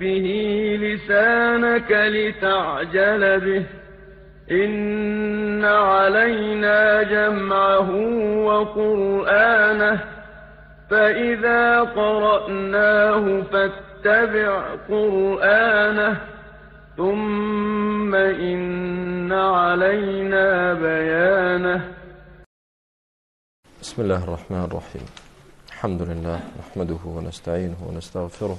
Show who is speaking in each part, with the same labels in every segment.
Speaker 1: به لسانك لتعجل به. إن علينا جمعه وقرآنه. فإذا قرأناه فاتبع قرآنه. ثم إن علينا بيانه.
Speaker 2: بسم الله الرحمن الرحيم. الحمد لله نحمده ونستعينه ونستغفره.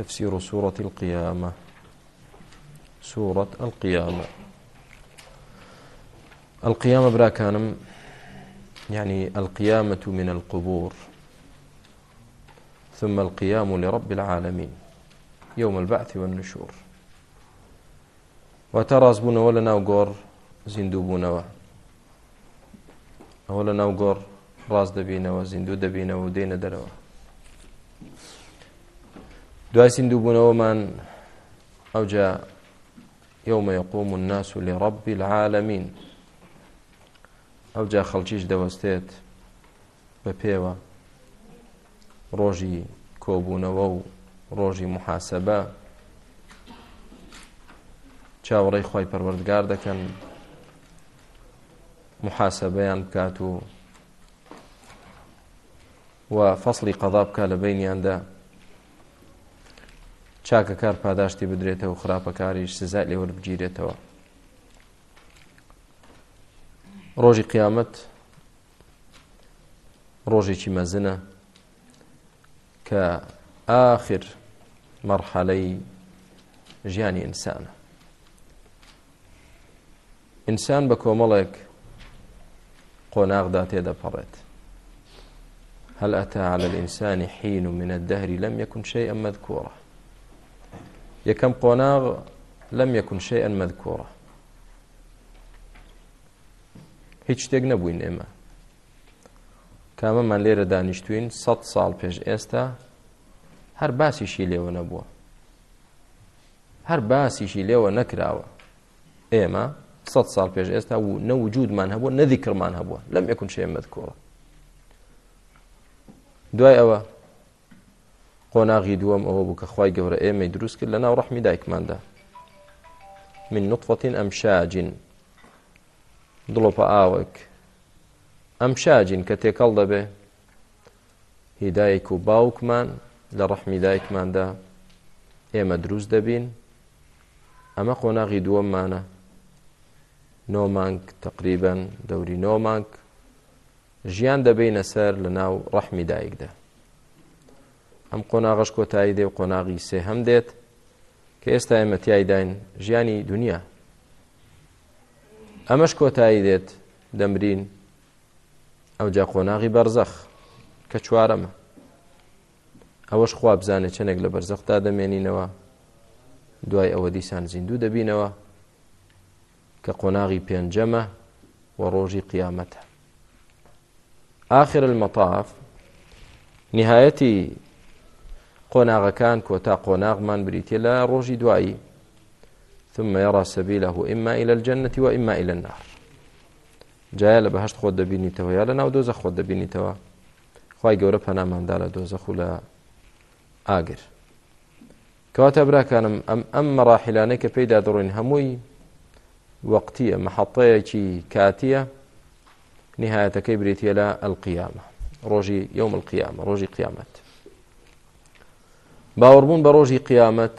Speaker 2: تفسير سورة القيامة. سورة القيامة. القيامة برا كانم، يعني القيامة من القبور. ثم القيام لرب العالمين. يوم البعث والنشور. وتراز بنا ولا ناوغور زندو بنا ولا ناوغور راز دبينا وزندو دبينا ودين دروا دوای سندوبوونەوەمان ئەوجا يوم يقوم الناس لرب العالمين ئەوجا خەڵکیش دەوەستێت بە پێوە ڕۆژی کۆبوونەوە و ڕۆژی محاسبە چاوەڕێی خی پەروەردگار دەکەن محاسبەیان بکات و و فەصلی قەضا بکە لە بینیاندا چاکە کار پاداشتی بدرێتەوە خراپەکاریش سزای لێوە بگیرێتەوە. ڕۆژی قیامەت ڕۆژێکی مەزنە کە ئاخر مەرحەلەی ژیانی ئینسانە. ئینسان بە کۆمەڵێک قۆناغدا تێدەپەڕێت. هل أتى على الإنسان حين من الدهر لم يكن شيئا مذكورا. يكم قناغ لم يكن شيئا مذكورا. هیچ شتێک نەبووین ئێمە. کامەمان لێرە دانیشتوین سەد ساڵ پێش ئێستا هەر باسیشی لێوە نەبووە. هەر باسیشی لێوە نەکراوە. ئێمە سەد ساڵ پێش ئێستا و نەوجودمان هەبووە نەذیکرمان هەبووە. لەم یەکون شێ مەذکوڕە دوای ئەوە قۆناغی دووەم ئەوە بوو کە خی گەورە ئێمەی دروست کرد لە ناو ڕەحمی دایکماندا من نطفة أمشاج. دڵۆپە ئاوەک ئەم شاجین کە تێکەڵ دەبێ هیدایەک و باوکمان لە ڕەحمی دایکماندا ئێمە دروست دەبین ئەمە قۆناغی دووەممانە نۆ مانگ تقریبان دەوری نۆ مانگ ژیان دەبینە سەر لە ناو ڕەحمی دایکدا ئەم قۆناغش کۆتایی دێ و قۆناغی سێ هەم دێت کە ئێستا ئێمەتیایداین ژیانی دنیا. ئەمەش کۆتایی دێت دەمرین ئەو جا قۆناغی بەرزەخ کە چوارەمە ئەوەش خوا بزانێت چنێک لە بەرزەختا دەمێنینەوە دوای ئەوە دیسان زیندوو دەبینەوە کە قۆناغی پێنجەمە و ڕۆژی قیامەتە آخر المطاف. نهایەتی قۆناغەکان کۆتا قۆناغمان بریتە لە ڕۆژی دوایی. ثم يرى سبيله إما إلى الجنة وإما إلى النار. جاء لبهشت خود دبيني توا يا لنا ودوزخ خود دبيني توا. خواهي قورا پنا من دالا دوزخ ولا آقر كواتا برا كان أم, أم مراحلاني كبيدا درين هموي وقتية محطية كاتية نهاية كبريتي إلى القيامة روجي يوم القيامة روجي قيامة باوربون بروجي قيامة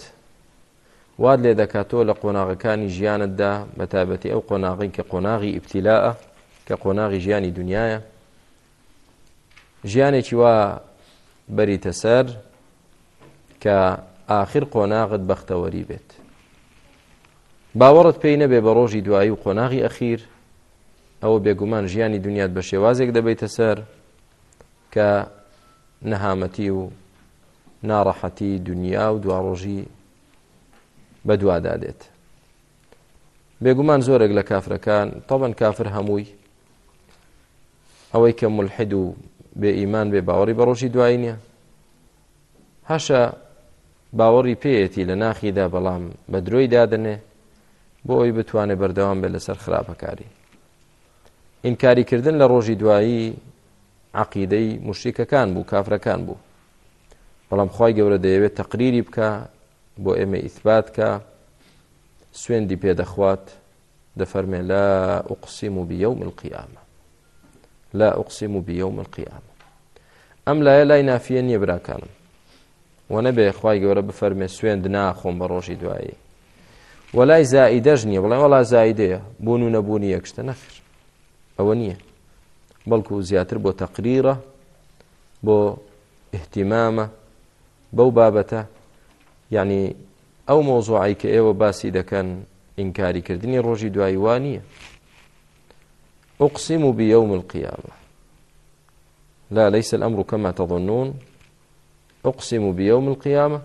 Speaker 2: واد لێ دەکاتەوە لە قۆناغەکانی ژیانتدا بەتابەتی ئەو قۆناغی کە قۆناغی ئیبتیلاە کە قۆناغی ژیانی دنیاە. ژیانێکی وا بەریتە سەر کە آخر قۆناغت بەختەوەری بێت. باوەڕت پێی نەبێ بە ڕۆژی دوایی و قۆناغی ئەخیر، ئەوە بێگومان ژیانی دنیات بە شێوازێک دەبێتە سەر کە نەهامەتی و ناڕەحەتی دنیا و دواڕۆژی بەدوادا دێت بێگومان زۆرێک لە کافرەکان تەبەن کافر هەمووی. ئەوەی کە ملحد و بێ ئیمان بێ باوەڕی بە ڕۆژی دوایی نییە. هەشە باوەڕی پێیەتی لە ناخیدا بەڵام بە درۆی دادنێ، بۆ ئەوی بتوانێت بەردەوام بێت لەسەر خراپەکاری. ئینکاریکردن لە ڕۆژی دوایی عقیدەی مشریکەکان بوو، کافرەکان بوو. بەڵام خی گەورە دەیەوێت تەقریری بکە، بۆ ئێمە ئیثبات کە سوێندی پێدەخوات دەفەرمێ لا ئوقسیم و بیەوم القیامە لا ئوقسیم و بیەوم القیامە ئەم لایە لای نافیە نییە براکانم. و نەبێ خی گەورە بفەرمێ سوێند ناخۆم بە ڕۆژی دوایی. وەلای زائیدەش نییە بڵێ وڵا زایدەیە بوون و نەبوونی یەکشتە نەخر. ئەوە نییە. بەڵکو زیاتر بۆ تەقریرە، بۆ احتیمامە بەو بابەتە یعنی ئەو مۆزوعی کە ئێوە باسی دەکەن ئینکاریکردنی ڕۆژی دوایی وانییە أقسم بيوم القيامة. لا ليس الأمر كما تظنون. أقسم بيوم القيامة.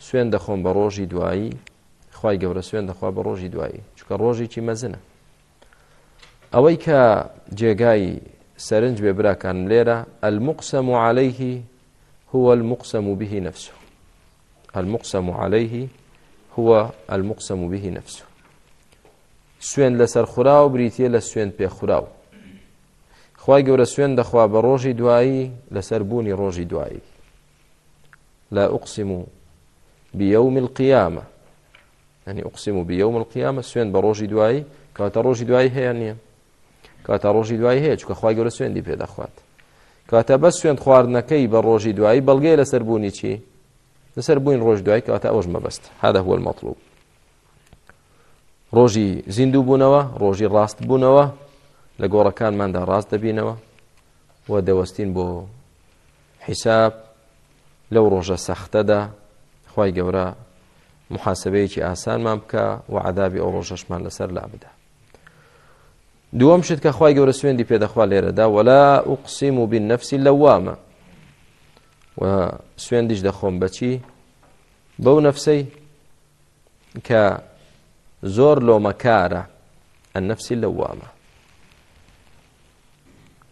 Speaker 2: سوين دخون بروجي دوائي خواهي قبر سوين دخوا بروجي دوائي چونك روجي چي مزنة أوي كا جيغاي سرنج ببرا كان ليرا المقسم عليه هو المقسم به نفسه. المقسم عليه هو المقسم به نفسه. سوێن لەسەر خورا و بریتە لە سوێن پێ خورا و خی گەورە سوێن دەخوا بە ڕۆژی دوایی لا ئوقسم و بیوم القیامە ئەنی ئوقسم و بیوم القیامە سوێن بە ڕۆژی دوایی. کاتە ڕۆژی دوایی هەیە نییە کاتە ڕۆژی دوایی هەیە چکە خی گەورە سوێندی کاتە بە سوێن خواردنەکەی بە ڕۆژی دوایی بەڵگەی لەسەر بوونی چی؟ لەسەر بووین ڕۆژ دوای کاتە ئەوش مەبەست. هذا هو المطلوب. ڕۆژی زیندوو بوونەوە، ڕۆژی ڕاست بوونەوە، لە گۆڕەکانماندا ڕاست دەبینەوە و دەوەستین بۆ حیساب لەو ڕۆژە سەختەدا. خی گەورە محاسبەیەکی ئاسانمان بکە و عذابی ئەو ڕۆژەشمان لەسەر لا بدە. دووەم شت کە خی گەورە سوێندی پێدەخوا لێرەدا ولا ئوقسیم و بین نفسی لەوامە و سوێندیش دەخۆم بەچی بەو نەفسەی کە زور لو مكارة النفس اللوامة.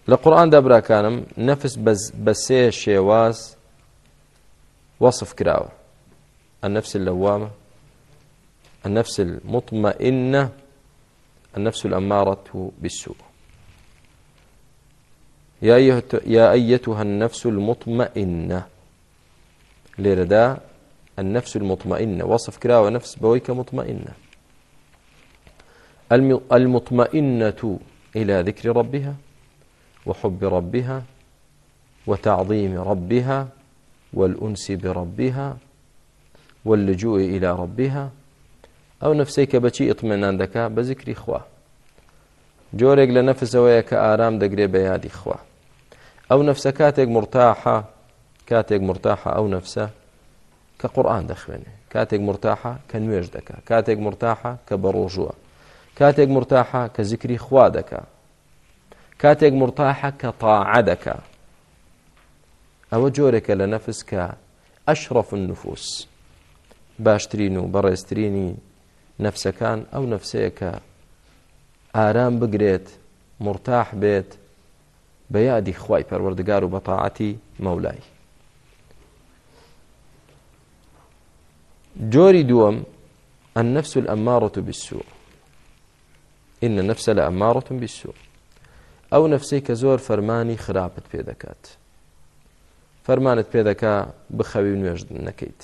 Speaker 2: لقرآن دبرا كانم نفس بس بسي شيواز وصف كراوة النفس اللوامة، النفس المطمئنة. النفس الأمارة بالسوء. يا يا أيتها النفس المطمئنة. لردا النفس المطمئنة. وصف كراوة نفس بويك مطمئنة. المطمئنة إلى ذكر ربها، وحب ربها، وتعظيم ربها، والأنس بربها، واللجوء إلى ربها أو نفسيك بشي اطمئنان دكا بذكر إخوة جورك لنفس ويك آرام دقري بيادي إخوة أو نفس كاتك مرتاحة كاتك مرتاحة أو نفسه كقرآن دخوينه كاتك مرتاحة كنويج دكا كاتك مرتاحة كبروجوة كاتك مرتاحة كذكر إخوة دكا كاتك مرتاحة كطاعة دكا أو جورك لنفس كأشرف النفوس. باشترين وبرستريني نفس كان أو نفسك آرام بقريت مرتاح بيت بيادي خواي پروردگار وبطاعتي مولاي جوري دوم النفس الأمارة بالسوء. إن النفس لأمارة بالسوء. أو نفسي كزور فرماني خرابت بيدكات فرمانت بيدكا بخوي نوجد نكيت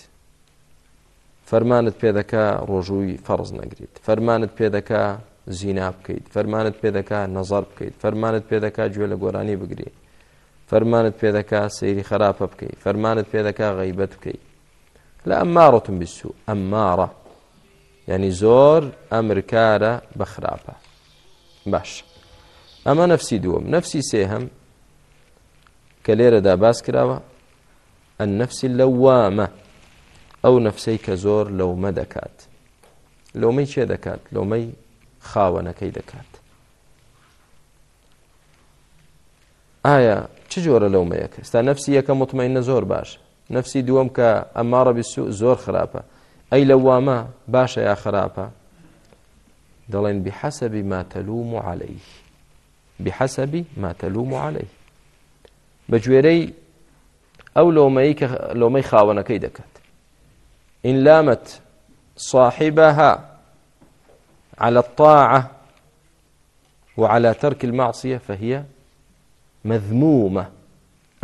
Speaker 2: فرمانت بيدكا رجوي فرض نقريت فرمانت بيدكا زینا بکەیت. فەرمانت پێ دەکا نەزار بکەیت. فەرمانت پێدەکا گوێ لە گۆرانی بگری فەرمانت پێدەکا سەیری خراپە بکەیت. فەرمانت پێدەکا غیبەت بکەیت. لە ئەمماڕەتم بسو ئەمماڕە یعنی زۆر ئەمرکارە بە خراپە. باش. ئەمە نفسی دووەم. نفسی سێهم کە لێرەدا باس کراوە. النفس اللوامة أو نفسي كزور لومة دكات لومي چه دكات لومي خاوەنەکەی دەکات. ئایا چ جۆرە لەومەیەکە ستا نفسی یەکە مطمئینە زۆر باش. نفسی دووەم کە ئەماڕە بیسو زۆر خراپە. ئەی لە وامە باشە یا خراپە؟ دەڵێن بحسب ما تلوم عليه. بحسب ما تلوم عليه. بجوێرەی ئەو لۆمەی لۆمەی خاوەنەکەی دەکات. إن لامت صاحبها على الطاعة وعلى ترك المعصية فهي مذمومة.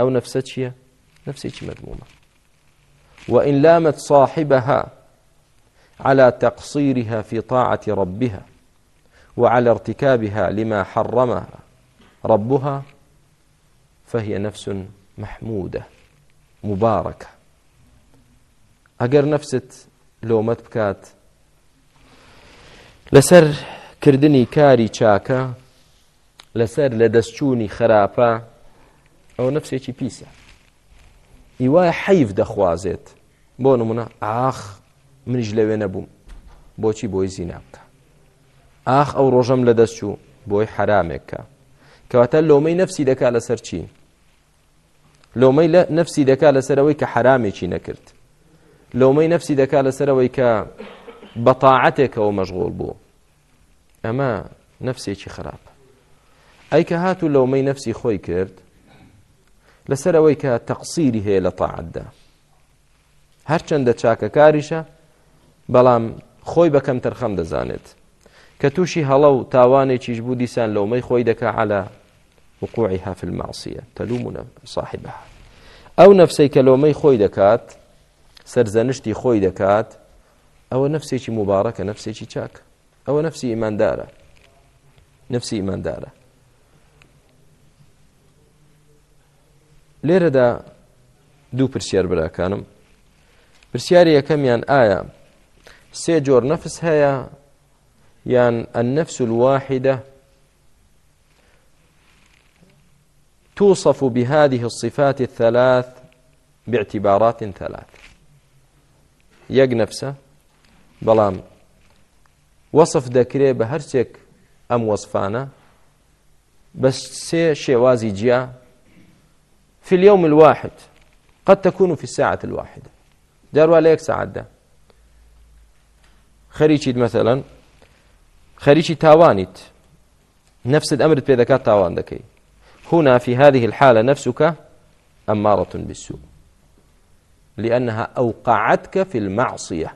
Speaker 2: أو نفستشية نفسيش مذمومة. وإن لامت صاحبها على تقصيرها في طاعة ربها وعلى ارتكابها لما حرمها ربها فهي نفس محمودة، مباركة. أقر نفست لومت بكات لەسەر کردنی کاری چاکە، لەسەر لە دەستچوونی خراپە، ئەو نفسێکی پیسە. ئیوای حەیف دەخوازێت. بۆ نمونە ئاخ منیش لەوێ نەبووم. بۆچی بۆی زینا بکە؟ ئاخ ئەو ڕۆژەم لە دەستچوو، بۆی حرامێککە. کەواتە لۆمەی نفسی دەکا لەسەر چی؟ لۆمەی لە نفسی دەکا لەسەرەوەی کە حرامێکی نەکرد. لۆمەی نفسی دەکا لەسەرەوەی کە بطاعتك ومشغول بو. اما نفسي شي خراب. اي كهاتو لو مي نفسي خوي كرت لسروي كتقصيري هي لطاعت ده هر چند چاکه کاریشه بلام خوي بكم ترخم دزانت كتوشي هلو تاواني چيش بو ديسان لو مي خوي دك على وقوعها في المعصية. تلوم صاحبها. او نفسي كلو مي خوي دكات سرزنشتي خوي دكات او نفسي شي مباركه نفسي شي چاك او نفسي ايمان داره نفسي ايمان داره ليره دا دو برسيار برا كانم برسياري كم يان آية سيجور نفس هيا يان النفس الواحدة؟ توصف بهذه الصفات الثلاث باعتبارات ثلاث. يق نفسه بلام وصف دكري بهرسك ام وصفانا بس سي شيوازي جيا في اليوم الواحد. قد تكون في الساعة الواحدة. داروا عليك ساعة ده خريشي مثلا خريشي تاوانيت نفس الأمر في ذكاء تاوان دكي هنا في هذه الحالة نفسك أمارة بالسوء. لأنها أوقعتك في المعصية.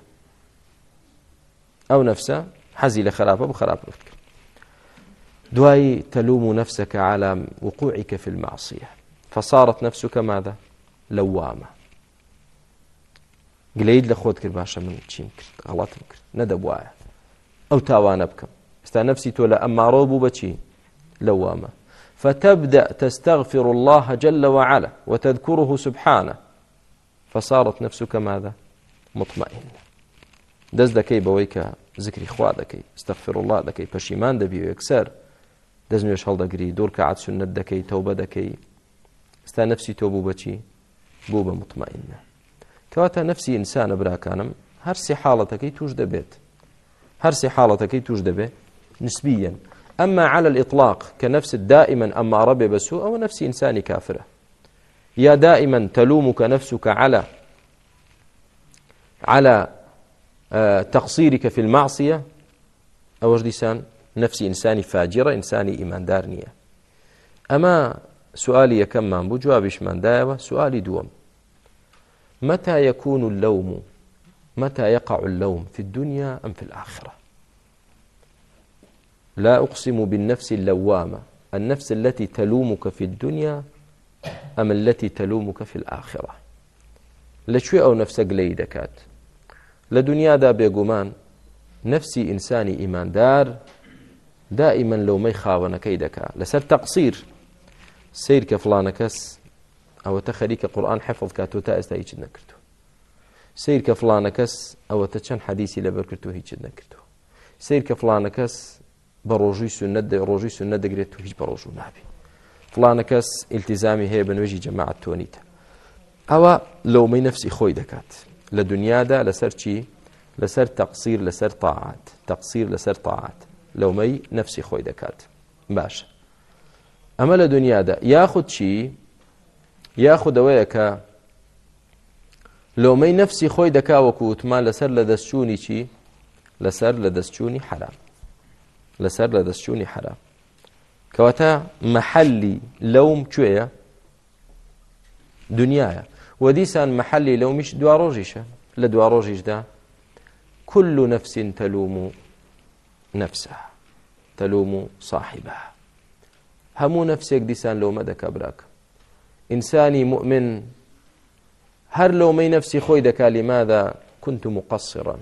Speaker 2: او نفسه حزي لخرابه بخراب دواي تلوم نفسك على وقوعك في المعصية. فصارت نفسك ماذا؟ لوامة. قليد لخوت كر باشا من تشين كرت غلط كرت ندب وايا. او تاوانا بكم. استا نفسي تولا اما روبو بچي لوامة. فتبدأ تستغفر الله جل وعلا وتذكره سبحانه. فصارت نفسك ماذا؟ مطمئنة. دز دكي بويك ذكري خوا دكي استغفر الله دكي پشيمان دبي يكسر دز نوش هل دقري دور كعد سنة دكي توبة دكي استا نفسي توبو بچي بوبة مطمئنة كواتا نفسي إنسان براكانم هر سي حالتكي توش دبيت هر سي حالتكي توش دبيت نسبيا أما على الإطلاق كنفس دائما أما ربي بسوء أو نفس إنسان كافرة يا دائما تلومك نفسك على على تقصيرك في المعصية. أو جديسان نفس إنسان فاجرة إنسان إيمان دارنية أما سؤالي كم من بو جوابش من دايوة سؤالي دوم متى يكون اللوم متى يقع اللوم في الدنيا أم في الآخرة لا أقسم بالنفس اللوامة النفس التي تلومك في الدنيا أم التي تلومك في الآخرة؟ لشوي أو نفسك ليدكات؟ لدنيا دا بيقومان نفسي إنساني إيمان دار، دائما لو ما يخاونا كيدك لسر تقصير. سير كفلانكس أو تخريك قرآن حفظ كاتو تائز تايش نكرتو سير كفلانكس أو تشن حديثي لبركرتو هيش نكرتو سير كفلانكس بروجي سنة روجي سنة دقريتو هيش بروجو نابي فلانكس التزامي هي بنوجي جماعة تونيتا أو لو ما نفسي خوي دكات لدنيا دا لسر چي لسر تقصير لسر طاعات. تقصير لسر طاعات. لو ما نفسي خوي دكات باش أما لدنيا دا ياخد شي ياخد ويكا لو ما نفسي خوي دكا وكوت ما لسر لدسشوني شي لسر لدسشوني حرام. لسر لدسشوني حرام. كواتا محلي لوم شوية دنيايا وديسان محلي لومش دواروجيشا لدواروجيش دا كل نفس تلوم نفسها تلوم صاحبها همو نفسك ديسان لو مدك أبراك إنساني مؤمن هر لو مي نفسي خويدك لماذا كنت مقصرا؟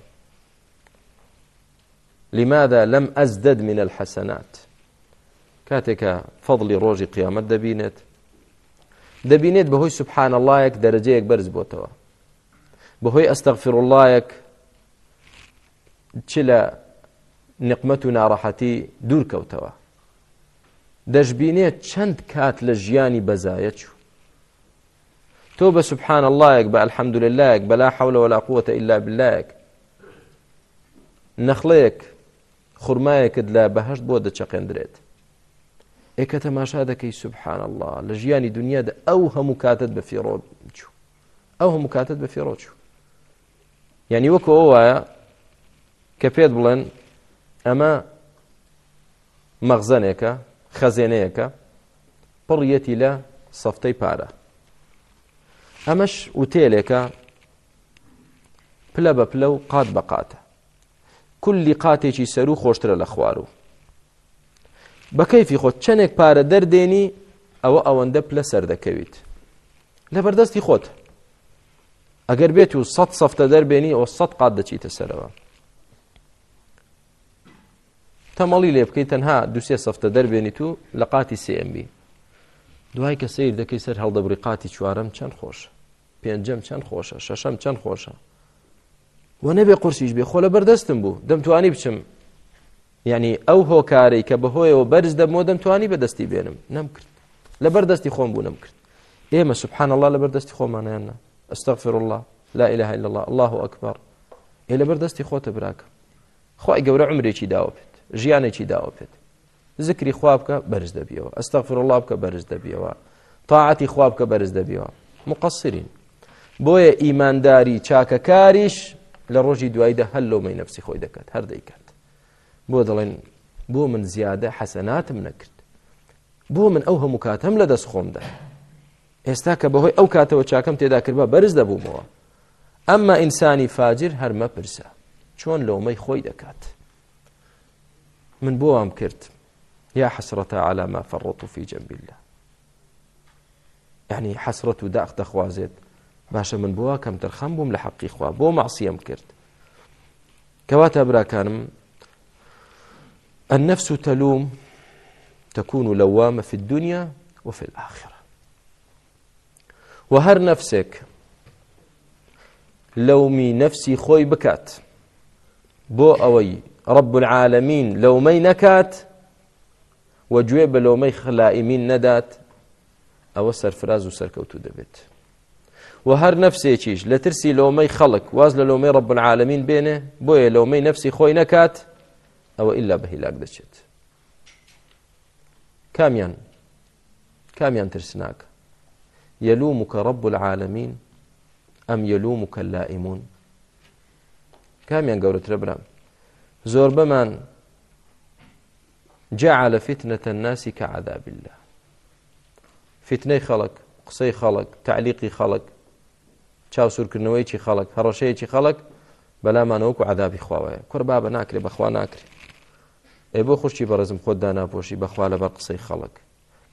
Speaker 2: لماذا لم أزدد من الحسنات؟ كاتك فضل روجي قيامة دبينت دبينت بهوي سبحان الله يك درجيك برز بوتوا بهوي أستغفر الله يك نقمتنا راحتي دور كوتوا دجبينت چند كات لجياني بزايتشو توبة سبحان الله يك الحمد لله يك بلا حول ولا قوة إلا بالله يك نخليك خرمايك لا بهشت بودة چقين دريت ايكا تماشا دكي سبحان الله. لجياني دنيا دا اوها مكاتت بفيرو اوها مكاتت بفيرو يعني وكو اوايا كفيت بلن اما مغزنك خزينيك بريتي لا صفتي بارا. امش اوتيلك بلا بلو قاد بقاته كل قاتي سرو خوشتر الاخوارو بكيف خود چنك پار درديني او اوند پل سر دكويت لبردستي خود اگر بيتو صد صفت دربيني او صد قاد دچي تسروا تمالي لي بكي تنها دوسي صفت دربيني تو لقاتي سي دوای که سیر دکی سر هل دبرقاتی چوارم چند خوش پنجم چند خوش ششم چند خوش و نبی قرسیش بی خوله بردستم بو دم توانی بچم یعنی يعني او هو كاري كبهوي وبرز دم ودم تواني بدستي بينم نمكر لبردستي خوم بو نمكر ايما سبحان الله لبردستي خوم انا انا استغفر الله لا اله الا الله. الله اكبر اي لبردستي خوت براك خوي قور عمري شي داوبت جياني شي داوبت ذكري خوابك برز دبيو استغفر الله بك برز دبيو طاعتي خوابك برز دبيو مقصرين بويا ايمان داري چاكا كاريش لروجي دوايده هلو مي نفسي خوي دكات هر ديكات بو دلين بو من زياده حسنات منكرت بو من اوه مكاتم لدس خوم ده استاك بو او كاتو چاكم تيدا كربا برز ده بو مو اما انساني فاجر هر ما برسا چون لو مي خوي دكات من بو ام كرت يا حسرة على ما فرطوا في جنب الله يعني حسرة داخ دخوازت باشا من بوا كم ترخم بوم لحقي خوا بو معصية مكرت كواتا برا كانم النفس تلوم، تكون لوامة في الدنيا وفي الآخرة. وهر نفسك، لومي نفسي خوي بكات. بو أوي، رب العالمين، لومي نكات، وجويب لومي خلائمين ندات. أو سرفراز وسركوتو دبت. وهر نفسي چيش، لترسي لومي خلق واز لومي رب العالمين بينه بويا لومي نفسي خوي نكات. أو إلا بهلاك دشت كاميان كاميان ترسناك يلومك رب العالمين أم يلومك اللائمون كاميان قولت ربنا زور بمان جعل فتنة الناس كعذاب الله فتنة خلق قصي خلق تعليقي خلق چاو سورکردنەوەی چی خەڵک هەڕەشەیەکی خەڵک بەلامانەوەکو عذابی خواوەیە کوڕ با بە ناکرێ بەخوا ناکرێ ئێ بۆ خوشتی بەڕزم خۆت داناپۆشی بەخوا لەبەر قسەی خەڵک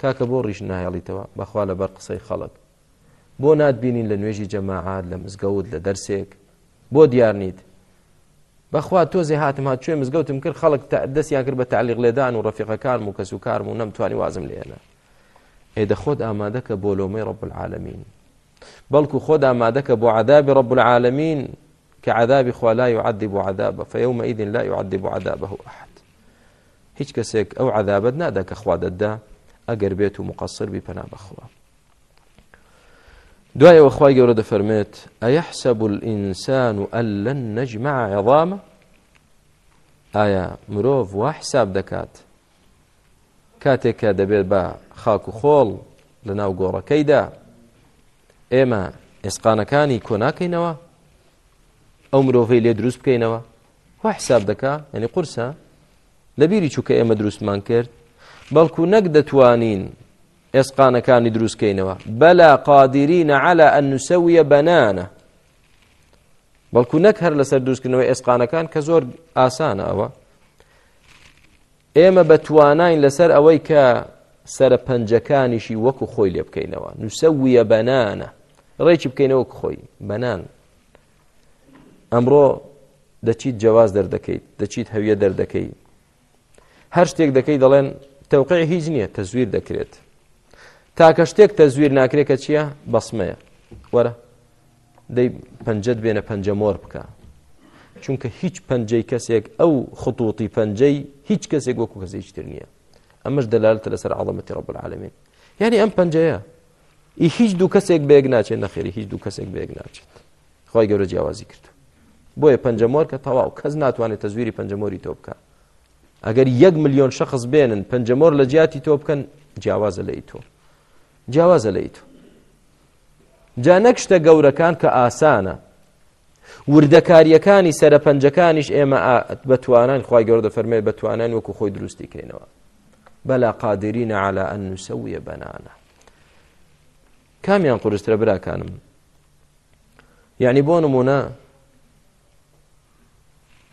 Speaker 2: کاکە بۆ ڕیش نایڵیتەوە بەخوا لەبەر قسەی خەڵک بۆ ناتبینین لە نوێژی جەماعات لە مزگەوت لە دەرسێک بۆ دیارنیت بەخوا تۆزێ هاتم هات کوێ مزگەوتم کرد خەڵک دەستیان کرد بە تعلیق لێدان و ڕەفیقەکان و کەس و کارم و نەمتوانی وازم لێنە ئێدە خۆت ئامادەکە بۆ لۆمەی ڕب العالمین بلكو خدا ما دك ابو عذاب رب العالمين كعذاب خوا لا يعذب عذابه فيومئذ لا يعذب عذابه أحد احد هيك كسك او عذاب نادك اخوا ددا اگر بيت مقصر بی بپنا بخوا دعاء اخوي جورد فرميت ايحسب الانسان ان لن نجمع عظامه؟ آية مروف وحساب دكات كاتك دبيت با خاكو خول لناو قورا كيدا ئێمە ئێسقانەکانی کۆناکەینەوە؟ ئەو مرۆڤی لێ دروست بکەینەوە؟ وا حساب دەکا؟ ینی قورسە لەبیری چووکە ئێمە دروستمان کرد. بەڵکو نەک دەتوانین ئێسقانەکانی دروستکەینەوە. بەلا قادرینە على ئەن نووسەویە بەنانە. بەڵکو نەک هەر لەسەر دروستکردنەوە ئێسقانەکان کە زۆر ئاسانە ئەوە ئێمە بەتوانین لەسەر ئەوەی کە سەر پەنجەکانیشی وەکو خۆی لێ بکەینەوە. نووسەویە بەنانە. ڕێکی بکەینەوە خۆی. بەنان. ئەمڕۆ دەچیت جواز دەردەکەیت. دەچیت هەویە دەردەکەی هەر شتێک دەکەی دەڵێن تەوقع هیچ نییە، تەزویر دەکرێت. تاکە شتێک تەزویر ناکرێت کە چییە؟ بەسمەیە. وەرە، دەی پەنجەت بێنە پەنجە مۆر بکە. چونکە هیچ پەنجەی کەسێک ئەو خطوطی پەنجەی هیچ کەسێک وەکو کەسێک تر نییە. ئەمەش دەلالتە لەسەر عڵەمەتی ڕب العالمین یعنی ئەم پەنجەیە. ئی هیچ دوو کەسێک بێک ناچێت نەخێری هیچ دوو کەسێک بێک ناچێت. خی گەورە جیاوازی کرد. بۆیە پەنجەمۆر کە تەواو، کەس ناتوانێت تەزویری پەنجەمۆری تۆ بکە. ئەگەر یەک ملیۆن شخص بێنن پەنجەمۆر لە جیاتی تۆ بکەن، جیاوازە لە تۆ. جیاوازە لە تۆ. جا نەکشتە گەورەکان کە ئاسانە. وردەکاریەکانی سەرە پەنجەکانیش ئێمە بەتوانان، خی گەورە دەفەرمێ بەتوانان وەکو خۆی دروستی کەینەوە. بلا قادرين على أن نسوي بنانا كم ينقر استربرا كانم يعني یعنی بون منا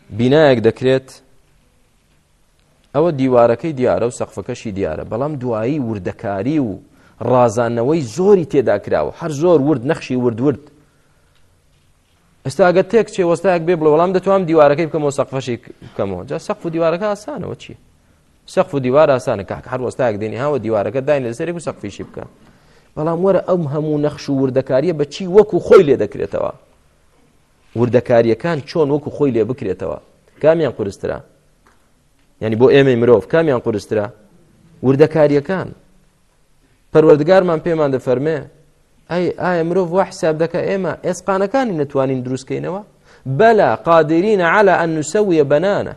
Speaker 2: بنايك دكريت او ديواركي دياره وسقفكشي دياره بلام دعائي وردكاري و رازانوي زوري تيدا كراو هر زور ورد نخشي ورد ورد. استاگت تک چه وستاگ بيبل ولام دتوام ديواركي بكم سقفشي كمو جا سقف ديوارك اسانه وچي سقف دیوار آسانه که هر وستا یک دینی ها و دیوار که داین لسری کو سقفی شیب که بلام ور ام همو نقش وردکاریه بچی وکو خوی لی دکریتوا وردکاریه کان چون وکو خوی لی بکریتوا کامیان قرسترا. یعنی بو ایم امروف کامیان قرسترا وردکاریه کان پروردگار من پیمان ده فرمه ای ای امروف وا حساب دک ایما اسقانکان نتوانین دروس کینوا بلا قادرین على ان نسوي بنانه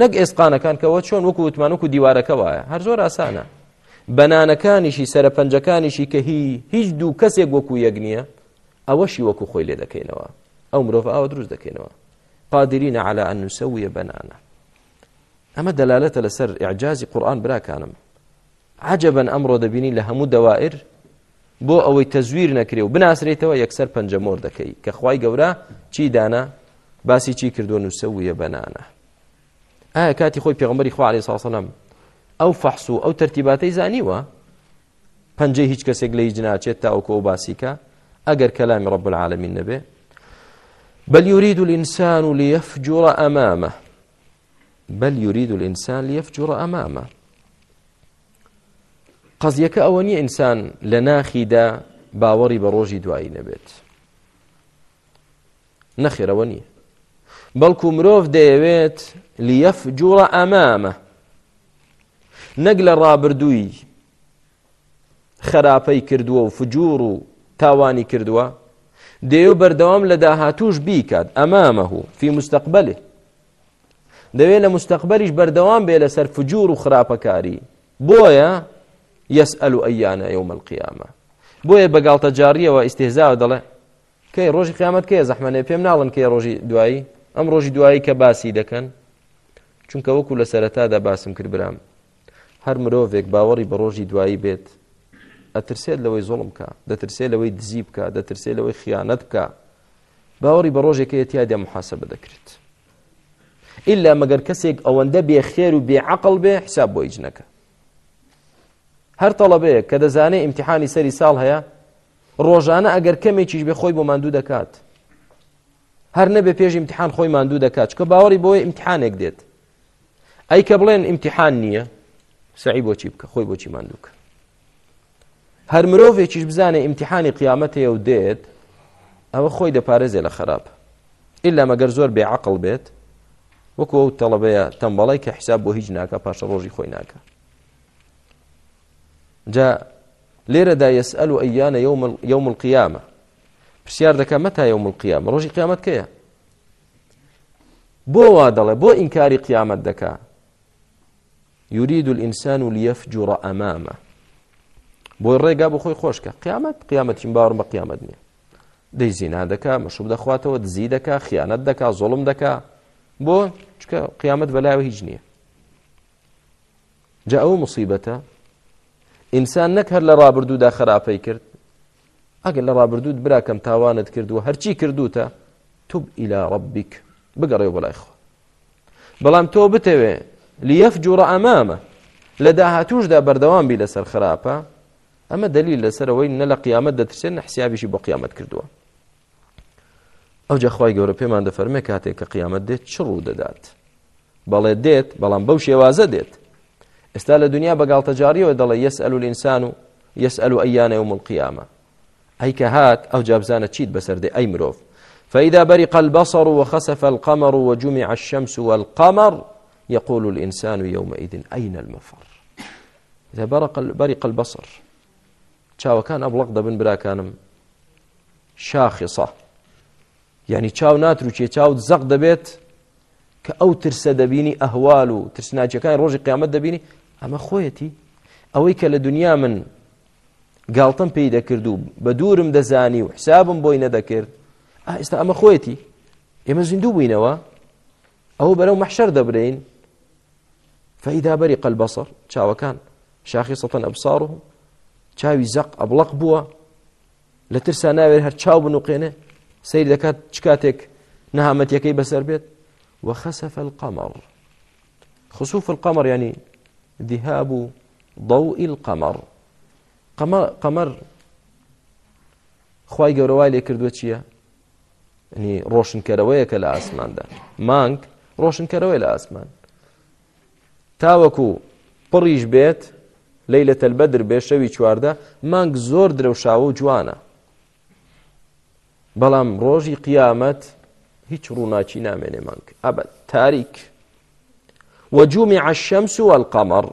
Speaker 2: نەک ئێسقانەکان کەەوە چۆن وەکو وتمان وکو دیوارەکە وایە. هەر زۆر ئاسانە. بەنانەکانیشی سرە پەنجەکانیشی کە هی، هیچ دوو کەسێک وەکو یەک نییە، ئەوەشی وەکو خۆی لێ دەکەینەوە. ئەو مرۆڤ ئاوە دروست دەکەینەوە. قادرینە على أن نسوي بنانا أما دلالة لسر إعجاز قرآن برا كانم. عجبا أمر دبيني لهمو دوائر، بو أو تزوير نكري وبناسريتوا يكسر پنجمور دكي. كخواي قورا، چي دانا، باسي چي كردو نسوي بنانا. آه، كاتي خوي پیغمبري خو عليه الصلاه والسلام او فحصو او ترتيباتي زانيوا پنجه هیچ کسێک لە جناچێت تا ئەو باسیکە ئەگەر كلام رب العالمين نبي. بل يريد الإنسان ليفجر أمامه. بل يريد الإنسان ليفجر أمامه. قەزیەکە ئەوە نیە ئینسان لە ناخیدا باوەڕی بە ڕۆژی دوایی نەبێت نەخێرەوە نییە بەڵکو مرۆڤ دەیەوێت لیەف جوڵە ئەمامە نەک لە ڕابردووی خراپەی کردووە و فجوور و تاوانی کردووە دەیە بەردەوام لە داهاتوش بیکات ئەمامەه فی مستقبله. دەوێت لە مستقبلیش بەردەوام بێ لەسەر فجوور و خراپەکاری بۆیە يسأل أيان يوم القيامة بويا بقالت جارية واستهزاء دله. كي روجي قيامت كي زحمة بيم نالن كي روجي دوائي أم روجي دوائي كباسي دكن چونکە وەکو لە سەرەتادا باسم کرد برام. هەر مرۆڤێک باوەڕی بە ڕۆژی دوایی بێت ئەترسێت لەوەی زۆڵم بکە دەترسێت لەوەی دزی بکە دەترسێت لەوەی خیانەت بکە باوەڕی بە ڕۆژێکە یەتیادە محاسبە دەکرێت ئللا مەگەر کەسێک ئەوەندە بێ خێر و بێ عقل بێ حساب بۆ هیچ نەکە هەر تەڵەبەیە کە دەزانێ ئیمتحانی سەری ساڵ هەیە ڕۆژانە ئەگەر کەمێکیش بێ خۆی بۆ ماندوو دەکات هەر نەبێ پێش امتحان خۆی ماندوو دەکات چکە باوەڕی بۆی امتحانێک دێت ئەی کە بڵێن امتحان نییە سعی بۆچی بکە خۆی بۆچی ماندووکە هەر مرۆڤێکیش بزانێ امتحانی قیامەتەیە و دێت ئەوە خۆی دەپارێزێ لە خراپ ئللا مەگەر زۆر بێعقل بێت وەکو ئەو تەڵەبەیە تەمبەڵی کە حساب بۆ هیچ ناکە پاشە ڕۆژی خۆی ناکە. جاء ليرة دا يسأل أيان يوم, يوم القيامة برسيار دكا متى يوم القيامة روجي قيامة كيا بو وادل بو إنكار قيامة دكا يريد الإنسان ليفجر أمامه بو الرقا بو خوي خوشك قيامة قيامة شمبار بقيامة دنيا دي زينا دكا مشروب دخواته دزي دكا خيانة دكا ظلم دكا بو قيامة بلا وهجنية جاءوا مصيبته انسان نەک هەر لە ڕابردوودا خراپەی کرد. ئەگەر لە ڕابردوود براکەم تاوانت کردووە، هەرچی کردوتە، توب إلى ربك، بگەڕێ بەلای خۆ. بەڵام تۆ بتەوێ لیەف جوڕە ئەمامە لە داهاتوشدا بەردەوام بی لەسەر خراپە. ئەمە دلیل لەسەرەوەی نە لە قیامەت دەترسێن حسیابیشی بۆ قیامەت کردووە. ئەو جەخوای گەورە پێمان دەفەرمێ کاتێک کە قیامەت دێت چ ڕوو دەدات؟ بەڵێ دێت بەڵام بەو شێوازە دێت. استا لدنيا بقال تجاري ودل يسأل الإنسان يسأل أيان يوم القيامة أي كهات أو جابزانة تشيد بسر دي أي مروف فإذا برق البصر وخسف القمر وجمع الشمس والقمر يقول الإنسان يومئذ أين المفر؟ إذا برق, برق البصر. شاو كان أبلغ بن برا كان شاخصة. یعنی يعني شاو ناترو شاو زق دبيت كأو ترس دبيني أهوالو ترسناجي كان روجي قيامت دبيني ئەمە خۆیەتی. ئەوەی کە لە دنیا من گاڵتم پێی دەکرد و بە دوورم دەزانی و حسابم بۆی نەدەکرد ئێستا ئەمە خۆیەتی. ئێمە زیندوو بووینەوە. ئەو بەرەو مەحشەر دەبرین. فإذا برق البصر چاوەکان. شاخصة أبصارهم چاوی زەق ئەبڵق بووە. لە ترسا ناوێت هەر چاو بنوقێنێ. سیر دەکات چ کاتێک نەهامەتیەکەی بەسەر بێت؟ وخسف القمر خسوف القمر يعني یعنی ذهاب ضوء القمر قمر قمر خواي گەورەوای لێ کردووە چییە؟ یعنی نی ڕۆشنکەرەوەیەکە لە ئاسماندا. مانگ ڕۆشنکەرەوەی لە ئاسمان. تاوەکو پڕیش بێت لی لە تەلبەدر بێ شەوی چواردە، مانگ زۆر درەوشاوە و جوانە. بەڵام ڕۆژی قیامەت هیچ ڕووناچی نامێنێ مانگ ئەبەت تاریک. وجمع الشمس والقمر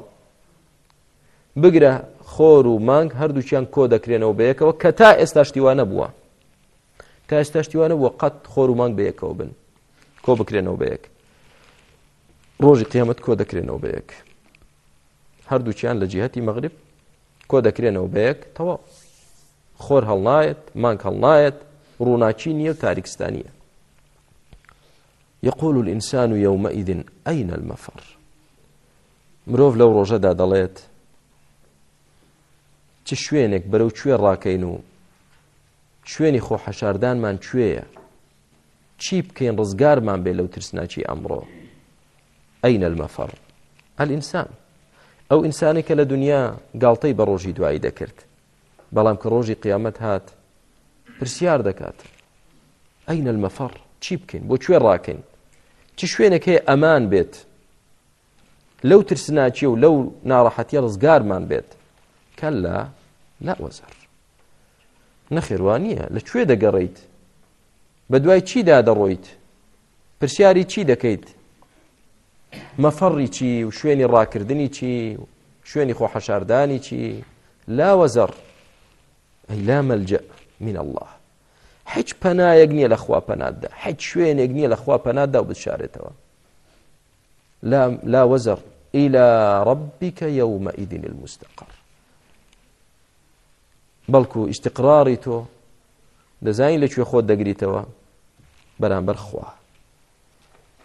Speaker 2: بگرە خۆر و مانگ هەردووچیان کۆ دەکرێنەوە بەیەکەوە کە تا ئێستاشتیوانە بووە تا ئێستاشتیوانە بووە قەت خۆر و مانگ بەیەکەوە بن. کۆ بکرێنەوە بەیەک ڕۆژی قیامەت کۆ دەکرێنەوە بەیەک هەردووچیان لە جیهەتی مەغرب کۆ دەکرێنەوە بەیەک تەواو. خۆر هەڵنایەت مانگ هەڵنایەت. ڕووناچی نییە و تاریکستانیە يقول الإنسان يومئذ أين المفر مروف لو رجدا دليت چه شوينك برو چوي راكينو شويني خو حشاردان من چوية چي بكين رزقار من بي لو ترسنا چي أمرو أين المفر الإنسان أو إنسانك لدنيا قالتي بروجي دعاي دكرت بلام كروجي قيامت هات برسيار دكات أين المفر چی بکەین بۆ کوێ ڕاکەین چ شوێنێک هەیە ئەمان بێت لەو ترسناچی و لەو ناڕەحەتیە ڕزگارمان بێت كلا لا وزر نەخێوانە لەکوێ دەگەڕیت بە دوای چیدا دەڕۆیت پرسیاری چی دەکەیت مەفەڕی چی و شوێنی ڕاکردنی چی شوێنی خۆحەشاردانی چی لا وەزەر ئەی لا مەلجە من الله. هیچ پەنایەک نییە لە خوا پەناددا هیچ شوێنێک نییە لە خوا پەناددا و بشارێتەوە لا لا وزر إلى ربك يومئذ المستقر. بەڵکو استقراری تۆ دەزانی لەکوێ خۆت دەگریتەوە؟ بەرامبەر خوا.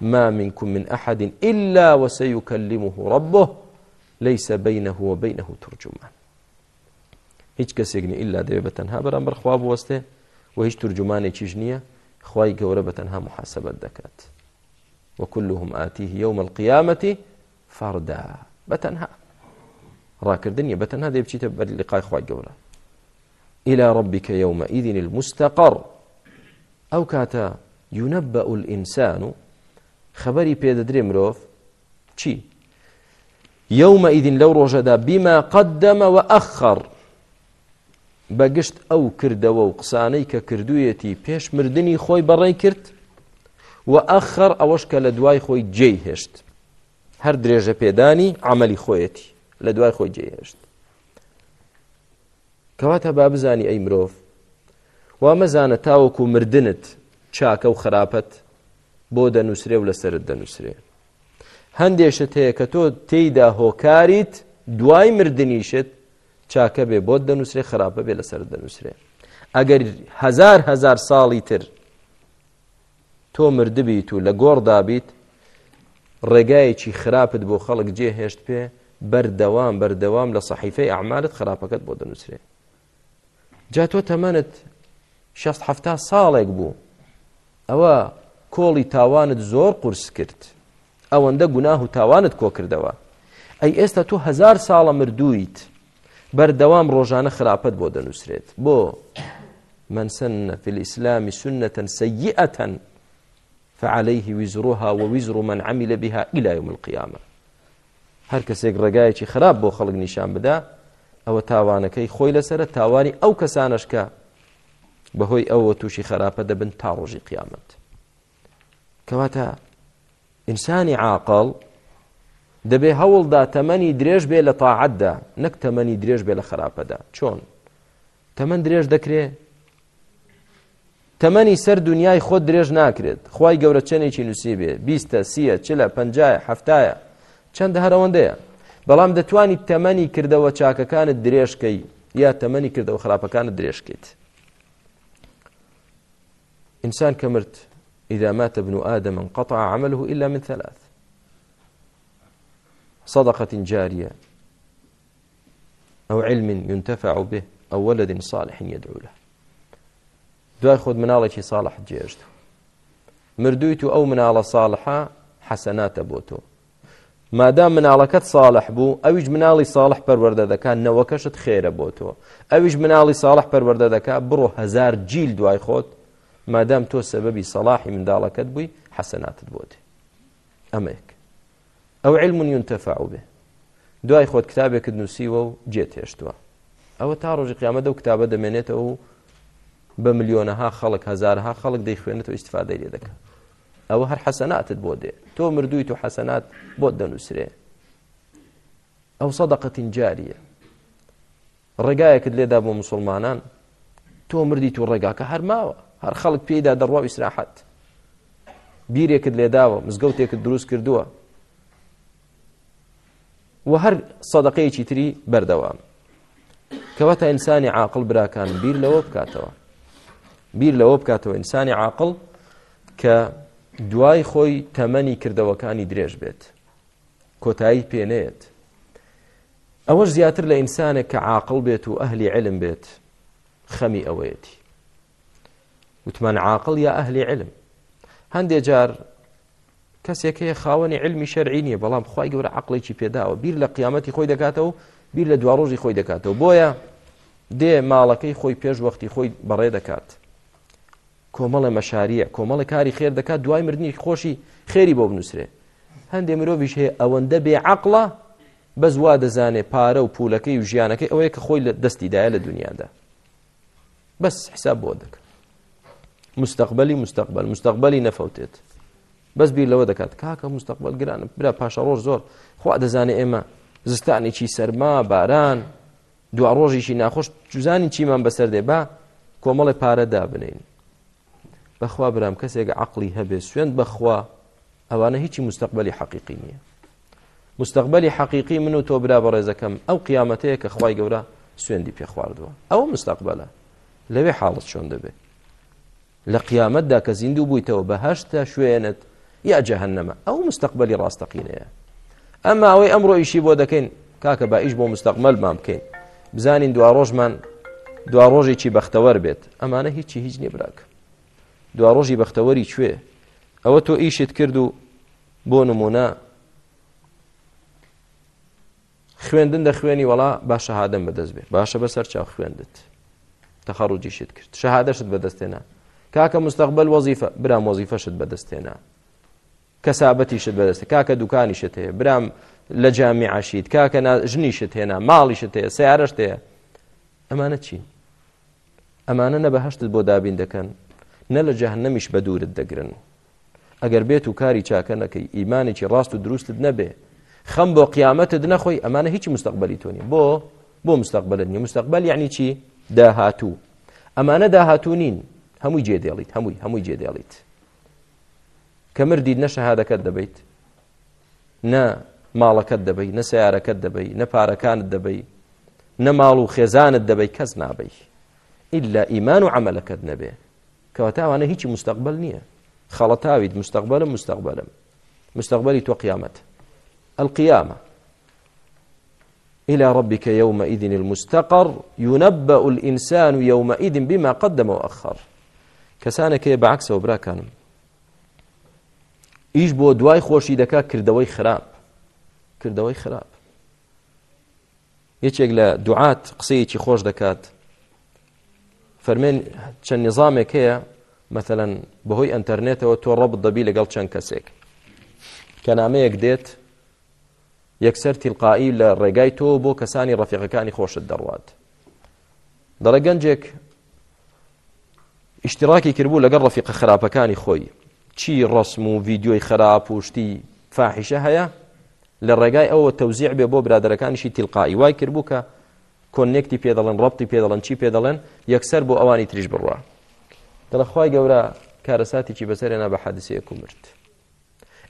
Speaker 2: ما منكم من أحد إلا وسيكلمه ربه، ليس بينه وبينه ترجمان. هیچ کەسێک نی إلا دەوێ بە تەنها بەرامبەر خوا بوەستێ و هیچ ترجمانێکیش نییە، خوای گەورە بە تەنها محاسبەت دەکات. وكلهم آتيه يوم القيامة فردا. بتنها راكردنيا بتنها دي بشيت بلقاء خواج جورا إلى ربك يومئذ المستقر. أو كاتا ينبأ الإنسان. خبري بيد دريمروف چي يومئذ لو رجدا بما قدم وأخر. بقشت أو كردوا وقصانيك كردويتي بيش مردني خوي بري كرت وأخر أوش كلا دواي خوي جي هشت هر درجة بيداني عملي خويتي لدواي خوي جي هشت كواتا بابزاني أي مروف ومزانة تاوكو مردنت چاكا وخرابت بودا نسري ولا سرد نسري هەندێشت هەیە کە تۆ تێیدا هۆکاریت دوای مردنیشت چاکە بێ بۆت دەنووسێ خراپە بێ لەسەر دەنووسێ ئەگەر هزار هزار ساڵی تر تۆ مردبیت و لە گۆڕ دابیت ڕێگایەکی خراپت بۆ خەڵک جێ هێشت پێ، بەردەوام بەردەوام لە صحیفەی ئەعمالت خراپەکەت بۆ دەنووسێ جا تۆ تەمەنت شەست هەفتا ساڵێک بوو. ئەوە کۆڵی تاوانت زۆر قورس کرد. ئەوەندە گوناه و تاوانت کۆ کردەوە. ئەی ئێستا تۆ هزار ساڵە مردوویت. بەردەوام ڕۆژانە خراپەت بۆ دەنووسرێت. بۆ من سن في الإسلام سنة سيئة فعليه وزرها ووزر من عمل بها إلى يوم القيامة. هر کەسێک ڕێگایەکی خراپ بۆ خەڵک نیشان بدا، ئەوە تاوانەکەی خۆی لەسرە، تاوانی ئەو کەسانشکە بەهۆی ئەوە تووشی خراپە دەبن تا ڕۆژی قیامەت. کەواتە، ئینسانی عاقڵ دەبێ هەوڵدا تەمەنی درێژ بێ لە تاعەتدا نەک تەمەنی درێژ بێ لە خراپەدا. چۆن؟ تەمەند درێژ دەکرێ؟ تەمەنی سەر دنیای خۆت درێژ ناکرێت. خی گەورە چەندێکی نووسی بێ بیستە، سیە، چلە پنجایە هەفتایە. چەندە هەرەوەندەیە؟ بەڵام دەتوانی تەمەنی کردەوە چاکەکانت درێژکەی یا تەمەنی کردەوە خراپەکانت درێژکەیت ئینسان کە مرد، إذا مات ابن آدم انقطع عمله إلا من ثلاث. صدقة جارية أو علم ينتفع به أو ولد صالح يدعو له. دوای خۆت مناڵێکی ساڵح جێشت مردوویت و ئەو مناڵە ساڵحە حەسەناتە بۆ تۆ مادام مناڵەکەت ساڵح بوو ئەویش مناڵی ساڵح پەروەەردە دەکات نەوەکەشت خێرە بۆ تۆ ئەویش مناڵی ساڵح پەروەەردە دەکات بڕۆ هزار جیل دوای خۆت مادام تۆ سەبەبی سەڵاحی منداڵەکەت بووی حەسەناتت بۆتێ ئەمەیەک ئەو علم ينتفع به. دوای خۆت کتابێکت نووسیوە و جێت هێشتووە ئەوە تا ڕۆژی قیامەتە و کتابە دەمێنێتەوە و بە ملیۆنەها خەڵک هزارها خەڵک دەیخوێنێت و ئیسفادەی لێ دەکات ئەوە هەر حەسەناتت بۆ دێ تۆ مردووی تو حەسەنات بۆت دەنووسرێ ئەو سەدەقەتین جاریە ڕێگایەکت لێدا بۆ مسلمانان. تۆ مردی تو ڕێگاکە هەر ماوە هەر خەڵک پێیدا دەڕوا ئیسراحەت بیرێکت لێداوە مزگەوتێکت دروست کردووە و هەر سەدەقەیەکی تری بەردەوام کەواتە ئینسانی عاقل براکان بیر لەوە بکاتەوە. بیر لەوە بکاتەوە ئینسانی عاقل کە دوای خۆی تەمەنی کردەوەکانی درێژ بێت. کۆتایی پێنێت. ئەوەش زیاتر لە ئینسانێک کە عاقل بێت و ئەهلی علم بێت. خەمی ئەوەیەتی. وتمان عاقل یا ئەهلی علم؟ هەندێک جار کەسێک هەیە خاوەنی علمی شەرعی نییە بەڵام خی گەورە عقلێکی پێداوە بیر لە قیامەتی خۆی دەکاتەوە بیر لە دواڕۆژی خۆی دەکاتەوە بۆیە دێ ماڵەکەی خۆی پێش وەختی خۆی بەڕێ دەکات کۆمەڵە مەشاریە کۆمەڵە کاری خێر دەکات دوای مردنی خۆشی خێری بۆ بنووسێ هەندێ مرۆڤش هەیە ئەوەندە بێ عقلە بەس وا دەزانێ پارە و پولەکەی و ژیانەکەی ئەوەیە کە خۆی لە دەستیدایە لە دنیادا بەس حساب بۆ دەکە مستقبلی مستقبل، مستقبلی نەفەوتێت بەس بیر لەوە دەکات. کاکە مستقبل گرانم برا پاشە ڕۆژ زۆر. خوا دەزانێ ئێمە زستانێکی سەرما، باران دو ڕۆژێکی ناخۆش جوزانی چیمان بەسەر دێ با، کۆمەڵی پارەدا بنین بەخوا برام کەسێک عقلی هەبێ سوێن، بەخوا ئەوانە هیچی مستقبلی حقیقی نییە. مستقبلی حقیقی من و تۆ برا بە ڕێزەکەم. ئەو قیامەتەیە کە خی گەورە سوێندی پێ خواردووە ئەو مستقبلە لەوێ حاڵت چۆن دەبێت لە قیامەتدا کە زیندوو بوویتەوە بە هەشتا شوێنت یا جەهنەمە ئەو مستقبلی ڕاستەقینەیە ئەمما ئەوەی ئەمڕۆ ئیشی بۆ دەکەین کاکە با ئیش بۆ مستقبلمان بکەین بزانین دوا ڕۆژمان دوا ڕۆژێکی بەختەوەر بێت ئەمانە هیچی هیچ نیە براک دوا ڕۆژی بەختەوەری کوێ ئەوە تۆ ئیشت کرد و بۆ نمونە خوێندن دە خوێنی وڵا با شەهادەم بەدەست بێ باشە بەسەر چاو خوێندت تەخەڕوجیشت کرد. شەهادەشت بەدەستێنا کاکە مستقبل وەزیفە برام وەزیفەشت بەدەستێنا کەسابەتیشت بەدەست کاکە دوکانیشت هەیە، برام لە جامیعشیت کاکە ژنیشت هێنا ماڵیشت هەیە سیارشت هەیە. ئەمانە چین ئەمانە نە بەهشتت بۆ دابین دەکەن، نە لە جەهنەمیش بە دوورت دەگرن. ئەگەر بێت و کاری چاکە نەکەی، ئیمانێکی ڕاست و دروستت نەبێ. خەم بۆ قیامەتت نەخۆی، ئەمانە هیچی مستقبلی تۆنی. بۆ بۆ مستقبل نیە مستقبل یعنی چی؟ داهاتوو. ئەمانە داهاتوو نین. هەمووی جێدێڵیت هەمووی هەمووی جێدێڵیت کە مردید نە شەهادەکەت دەبیت نە ماڵەکەت دەبی نە سیارەکەت دەبی نە پارەکانت دەبی نە ماڵ و خێزانت دەبی کەس نابی. ئللا ئیمان و عملەکەت نەبێ کەواتاوانە هیچی مستقبل نییە. خەڵەتاویت مستقبلم مستقبلم. مستقبلی تۆ قیامەت. القيامة. إلى ربك يومئذ المستقر، ينبأ الإنسان يومئذ بما قدم وأخر. كسانك بعكس وبرا كان إيش بو دواي خوشي دكا كردوي خراب كردوي خراب يتشيك لا دعاة قصيتي خوش دكات فرمين چن نظامك هي مثلا بهوي انترنت وتو ربط ضبي لقل چن كسيك كان عميك ديت یەکسەر تیلقایی لە ڕێگای تۆ بۆ کەسانی ڕفیقەکانی خۆشت دەڕوات. دەڵە گەنجێک ئیشتراکی کردبوو لەگەڵ ڕفیقە خراپەکانی خۆی. چی ڕسم و ڤیددیۆی خراپ و شتی فاحیشە هەیە لە ڕێگای ئەوە تەوزیع بێ بۆ برادەکانیشی تیلقایی وای کردبوو کە کۆنێکتی پێ دەڵێن ڕبتی پێ دەڵێن چی پێ دەڵێن یەکسەر بۆ ئەوانی تریش بڕوە دڵەخوای گەورە کارەساتێکی بەسەرێنا بە حادسەیەک و مرد.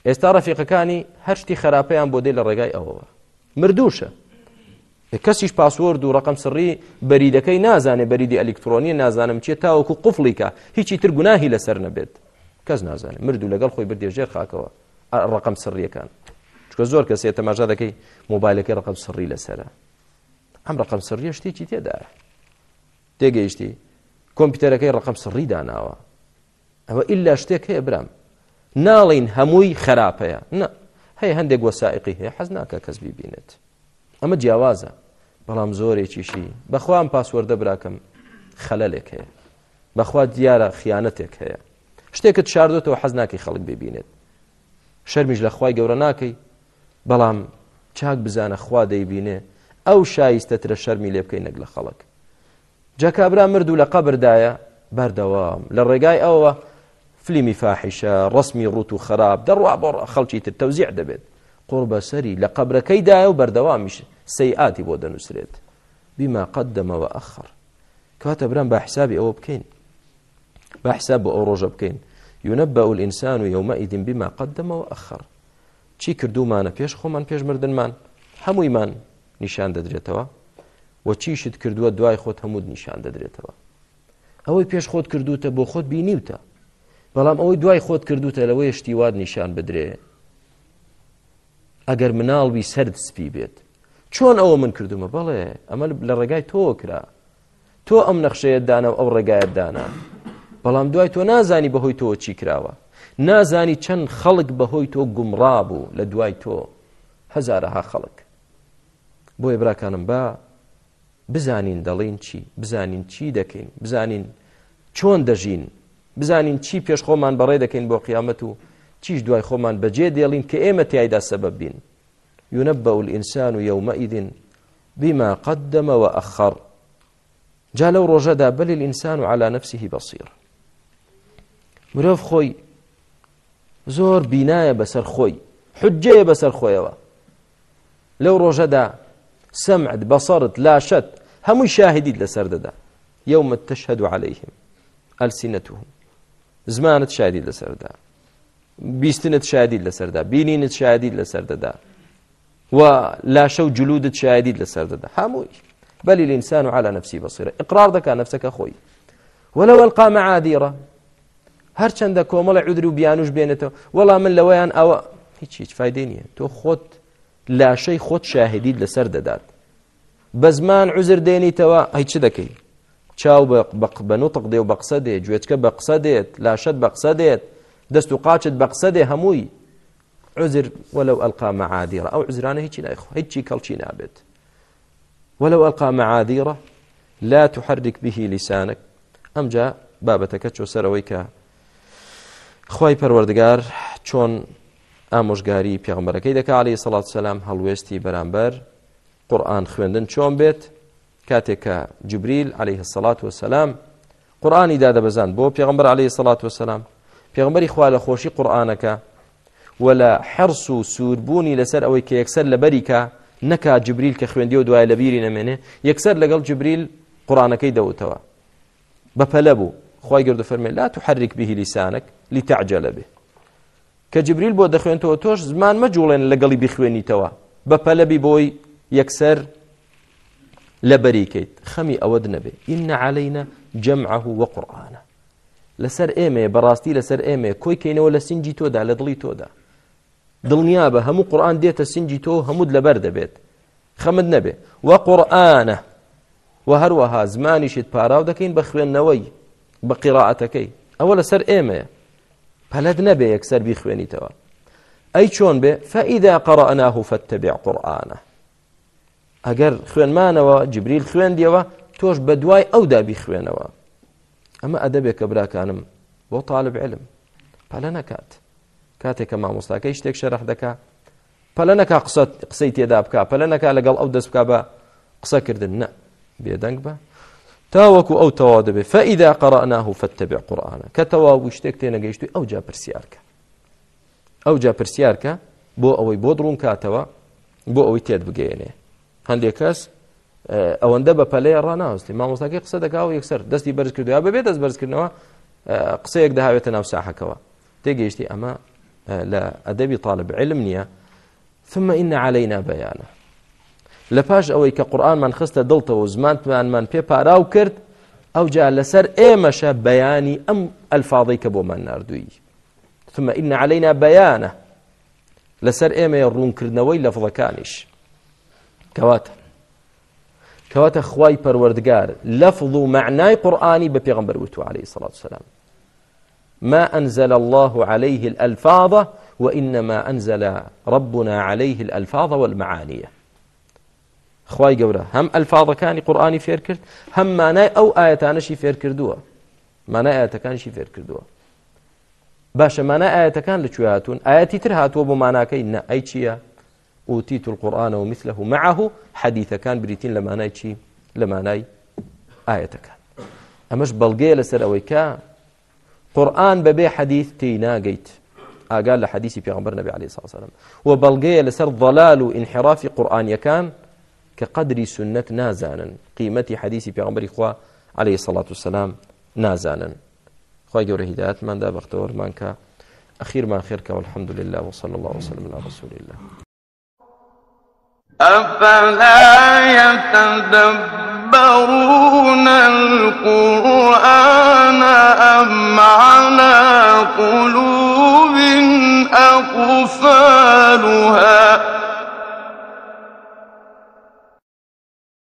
Speaker 2: ئێستا ڕەفیقەکانی هەرشتی خراپەیان بۆ دێ لە ڕێگای ئەوەوە مردوشە کەسیش پاسوەرد و ڕقم سڕی بەریدەکەی نازانێ بەریدی ئەلکترۆنی نازانم چیە تاوەکو قفلیکە هیچی تر گوناهی لەسەر نەبێت کەس نازانێت مردو لەگەڵ خۆی بردێژێر خاکەوە. ڕقم سڕیەکان چکە زۆر کەسێت تەماژا دەکەی مۆبایلەکەی ڕقم سڕی لەسرە. ئەم ڕقم سڕیە شتێکی تێدا تێگەیشتی کۆمپیوتەرەکەی ڕقم سڕی داناوە. ئەوە ئللا شتێک هەیە برام. ناڵین هەمووی خراپەیە. هەیە هەندێک وەسائقی هەیە، حەز ناکە کەس بیبینێت. ئەمە جیاوازە. بەڵام زۆرێکیشی بەخوام پاسوەردە براکەم خەلەلێک هەیە. بەخوا دیارە خیانەتێک هەیە. شتێکت شاردۆتەوە حەز ناکەی خەڵک ببینێت. شەرمیش لە خوای گەورە ناکەی، بەڵام چاک بزانە خوا دەیبینێ، ئەو شایستەترە شەرمی لێ بکەی نەک لە خەڵک. جاکابرا مرد و لە قەبردایە، بەردەوام. لە ڕێگای ئەوە فلیمی فاحشە، ڕسمی ڕوت و خراپ دەڕوا بۆ خەڵکی تر تەوزیع دەبێت. قڕبە سەری لە قبرەکەیدایە و بەردەوامیش سەیئاتی بۆ دەنووسرێت. بما قدمەوە ئەخر. کاتە برام با حسابی ئەوە بکەین. با حساب بۆ ئەو ڕۆژە بکەین. ينبأ الإنسان يومئذ بما قدم وأخر. چی کردو کردومانە پێش خۆمان، پێش مردنمان. هەموویمان نیشان دەدرێتەوە. و چیشت کردووە؟ دوای خۆت هەموو نیشان دەدرێتەوە. ئەوەی پێش خۆت کردوتە بۆ خۆت بینیوتە. بەڵام ئەوەی دوای خۆت کردوتە لەوەی شتیواد نیشان بدرێ. ئەگەر مناڵوی سرد سپی بێت. چۆن ئەوە من کردومە؟ بەڵێ، ئەمە لە ڕێگای تۆ کرا. تۆ ئەم نەخشەیە دانا و ئەو ڕێگایت دانا. بەڵام دوای تۆ نازانی بەهۆی تۆ چی کراوە؟ نازانی چەند خەڵک بەهۆی تۆ گومڕا بوو لە دوای تۆ؟ هەزارەها خەڵک. بۆیە براکانم با، بزانین دەڵین چی؟ بزانین چی دەکەین؟ بزانین چۆن دەژین؟ بزانین چی پێش خۆمان بەڕێ دەکەین بۆ قیامەت و چیش دوای خۆمان بەجێ دێڵین کە ئێمە تایدا سەبب بین؟ ينبأ الإنسان يومئذ بما قدم وأخر. جا لو رجدا بل الإنسان على نفسه بصير. مرۆڤ خۆی. زۆر بینایە بەسەر خۆی. حجەیە بەسەر خۆیەوە. لەو ڕۆژەدا سمعت بەسەرت لاشت هەمووی شاهدیت لەسەر دەدا. يوم تشهد عليهم ألسنتهم زمانت شاهدی لەسەردا بیستنت شاهدی لەسەردا بینینت شاهدی لەسەردەدا و لاشە و جلودت شاهدی لەسەردەدا هەمووی. بل الإنسان على نفسه بصيرة إقرار ذكا نفسك خوي ولو ألقى معاذيرة هر چند کومل عذر و بیانوش بینته والله من لویان او هیچ هیچ فایده نیه. تو خود لا شی خود شاهدید لسر داد بزمان عذر دینی توا هیچ دکی؟ چاو بق بنطق دی و بقصده جوتک بقصده لا شد بقصده دست قاچت بقصده، هموی. عذر ولو القى معاذير او عذرانه هيك لا اخو هيك كلشي نابت ولو القى معاذير لا تحرك به لسانك ام جاء بابتك چو سرويك خوای پەروەردگار چۆن ئامۆژگاری پێغمبەرەکەی دەکا علی سەڵات سەسلام هەڵوێستی بەرامبەر قورآن خوێندن چۆن بێت؟ کاتێک کە جبریل عليه الصلاة والسلام قورآانی دادەبەزان بۆ پێغمبەر عليه الصلاة والسلام پێغمبەری خوا لە خۆشی قورآنەکە ولا حرص و سووربوونی لەسەر ئەوەی کە یەکسەر لەبەریکە نەکا جبریل کە خوێندی و دوای لەبیری نەمێنێ، یەکسەر لەگەڵ جبریل قورآنەکەی دەوتەوە. بەپەلە بوو، خی گرد فرمێ لا تحرك به لسانك لتعجل به كجبريل بو دخوين تو توش زمان مجولين لقلي بخويني توا بپلبي بوي يكسر لبريكيت خمي اود نبي ان علينا جمعه وقرانه لسر ايمه براستي لسر ايمه كوي كينه ولا سنجي تو دا لدلي تو دا دل نيابه همو قران ديته سنجي تو همود لبرد بيت خمد نبي وقرانه وهروها زماني شت باراو دكين بخوين نوي بقراءتك اول سر ايمه پلد نبي يكسر بخويني توا اي چون به فاذا قراناه فاتبع قرانه اگر خوين مانوا جبريل خوين ديوا توش بدواي او دا بخوينوا اما ادب كبرا كانم بو علم. پلنا كات كاتي كما مستاكي اشتك شرح دكا پلنا كا قصت قصيت يدابكا پلنا كا لقل او دسبكا با قصه كردن نا بيدنك با تاوكو او توادبه فاذا قراناه فاتبع قرانا كتواو اشتكتنا جيشتو او جا برسيارك او جا برسيارك بو او بودرون كاتوا بو او تيد بگينه هندي كاس او اندبه پلي رانا است ما مستقي قصه دكاو يكسر دستي برز كردو ابي بيت از برز كرنوا قصه يك دهاوته ناو ساحه كوا تيجيشتي اما لا ادبي طالب علم نيه ثم ان علينا بيانه. لپاش اوی که قرآن من خسته دلته و زمان من من پی پاراو کرد او جا لسر ایمش بیانی ام الفاظی که بو من نردوی ثم ان علينا بيانه. لسر ايما يرون كرنوي لفظ كانش كواتا كواتا خواي پروردگار لفظ معنى قرآني ببيغمبر وتو عليه الصلاة والسلام. ما أنزل الله عليه الألفاظ وإنما أنزل ربنا عليه الألفاظ والمعانيه خواي گەورە. هەم ئەلفاظەکانی قورآانی فێر کرد، هەم مانای ئەو ئاەتانەشی فێر کردووە. مانای ئاەتەکانشی فێر کردووە. باشە، مانای ئاەتەکان لەکوێ هاتوون، ئاەتی تر هاتووە بۆ ماناکەی نە، ئەی چییە؟ ئوتیت القورآن و مثله معه حەدیثەکان بریتین لە مانای چی؟ لە مانای ئاەتەکان. ئەمەش بەڵگەیە لەسەر ئەوەی کە قورآن بەبێ حەدیث تی ناگەیت. ئاگال لە حەدیثی پێغمبەر عليه الصلاة والسلام. و بەڵگەیە لەسەر ضلال و انحرافی قورآنیەکان كقدر سنة نازانا. قيمة حديث پیغمبر إخوة عليه الصلاة والسلام نازانا. خواه جور هدايات من دا بختور من كا أخير ما خيرك والحمد لله وصلى الله وسلم على رسول الله.
Speaker 3: أفلا يتدبرون القرآن أم على قلوب أقفالها؟